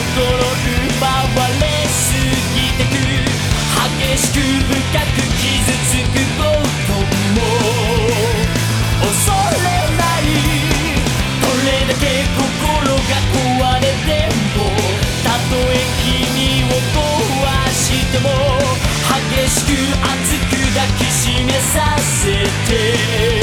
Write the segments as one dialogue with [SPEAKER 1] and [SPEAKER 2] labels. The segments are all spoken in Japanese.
[SPEAKER 1] 奪われすぎてく激しく深く傷つくことも恐れない。これだけ心が壊れてもたとえ君を壊しても激しく熱く抱きしめさせて。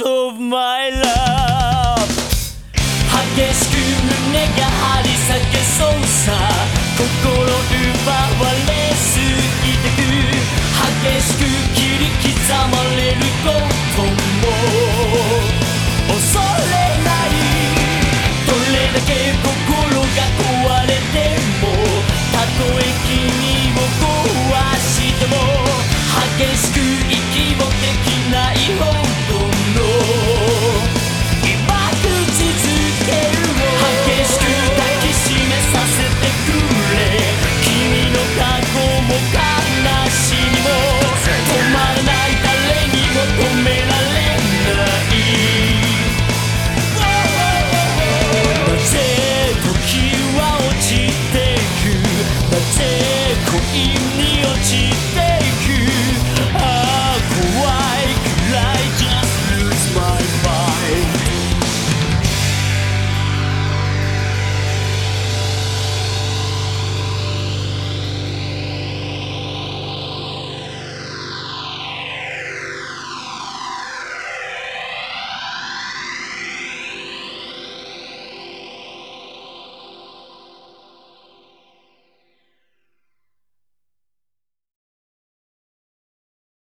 [SPEAKER 1] Of my love. 激しく胸が張り裂けそうさ。心奪われすぎてく。激しくに落ちて